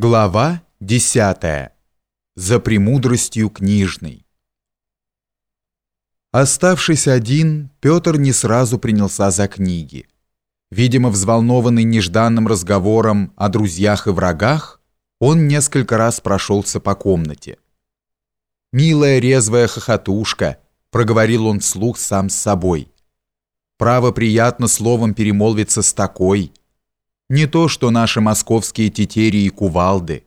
Глава 10. За премудростью книжной. Оставшись один, Петр не сразу принялся за книги. Видимо, взволнованный нежданным разговором о друзьях и врагах, он несколько раз прошелся по комнате. «Милая резвая хохотушка», — проговорил он вслух сам с собой. «Право приятно словом перемолвиться с такой». Не то, что наши московские тетерии и кувалды.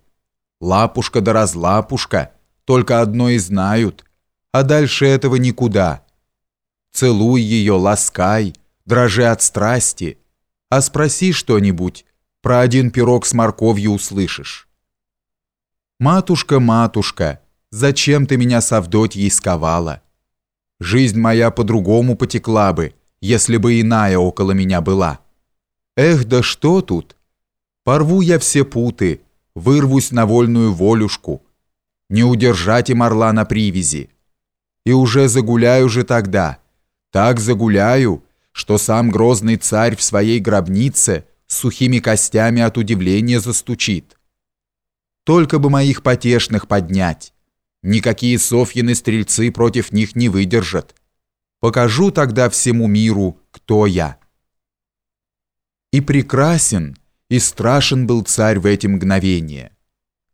Лапушка да разлапушка, только одно и знают, а дальше этого никуда. Целуй ее, ласкай, дрожи от страсти, а спроси что-нибудь, про один пирог с морковью услышишь. «Матушка, матушка, зачем ты меня с Авдотьей сковала? Жизнь моя по-другому потекла бы, если бы иная около меня была». Эх, да что тут? Порву я все путы, вырвусь на вольную волюшку. Не удержать им орла на привязи. И уже загуляю же тогда. Так загуляю, что сам грозный царь в своей гробнице с сухими костями от удивления застучит. Только бы моих потешных поднять. Никакие Софьины стрельцы против них не выдержат. Покажу тогда всему миру, кто я». И прекрасен, и страшен был царь в эти мгновения.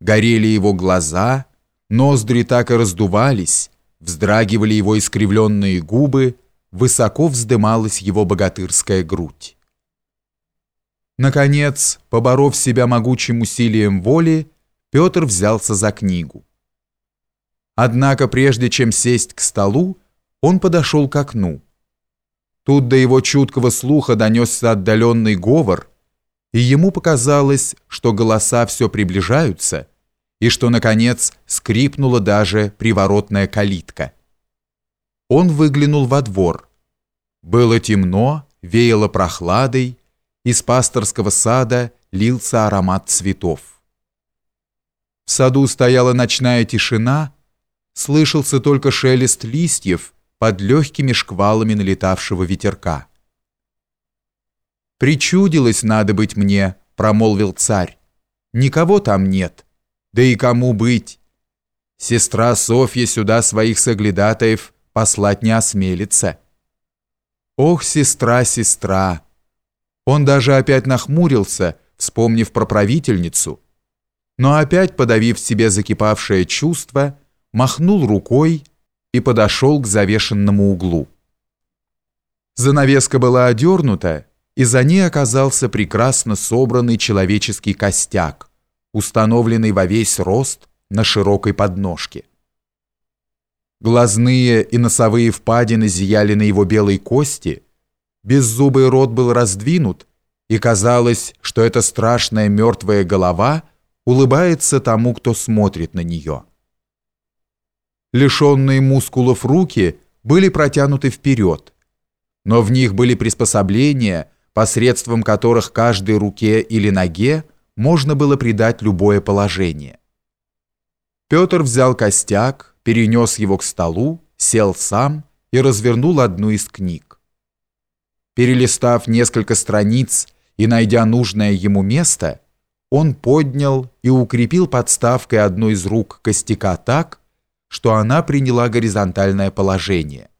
Горели его глаза, ноздри так и раздувались, вздрагивали его искривленные губы, высоко вздымалась его богатырская грудь. Наконец, поборов себя могучим усилием воли, Петр взялся за книгу. Однако прежде чем сесть к столу, он подошел к окну. Тут до его чуткого слуха донесся отдаленный говор, и ему показалось, что голоса все приближаются, и что, наконец, скрипнула даже приворотная калитка. Он выглянул во двор. Было темно, веяло прохладой, из пасторского сада лился аромат цветов. В саду стояла ночная тишина, слышался только шелест листьев, под легкими шквалами налетавшего ветерка. «Причудилось надо быть мне», — промолвил царь. «Никого там нет. Да и кому быть? Сестра Софья сюда своих соглядатаев послать не осмелится». «Ох, сестра, сестра!» Он даже опять нахмурился, вспомнив про правительницу, но опять, подавив себе закипавшее чувство, махнул рукой и подошел к завешенному углу. Занавеска была одернута, и за ней оказался прекрасно собранный человеческий костяк, установленный во весь рост на широкой подножке. Глазные и носовые впадины зияли на его белой кости, беззубый рот был раздвинут, и казалось, что эта страшная мертвая голова улыбается тому, кто смотрит на нее. Лишенные мускулов руки были протянуты вперед, но в них были приспособления, посредством которых каждой руке или ноге можно было придать любое положение. Петр взял костяк, перенес его к столу, сел сам и развернул одну из книг. Перелистав несколько страниц и найдя нужное ему место, он поднял и укрепил подставкой одной из рук костяка так, что она приняла горизонтальное положение.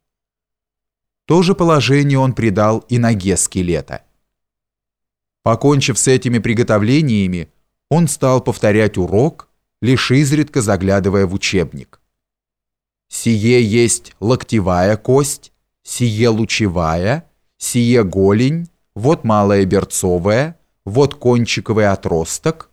То же положение он придал и ноге скелета. Покончив с этими приготовлениями, он стал повторять урок, лишь изредка заглядывая в учебник. «Сие есть локтевая кость, сие лучевая, сие голень, вот малая берцовая, вот кончиковый отросток,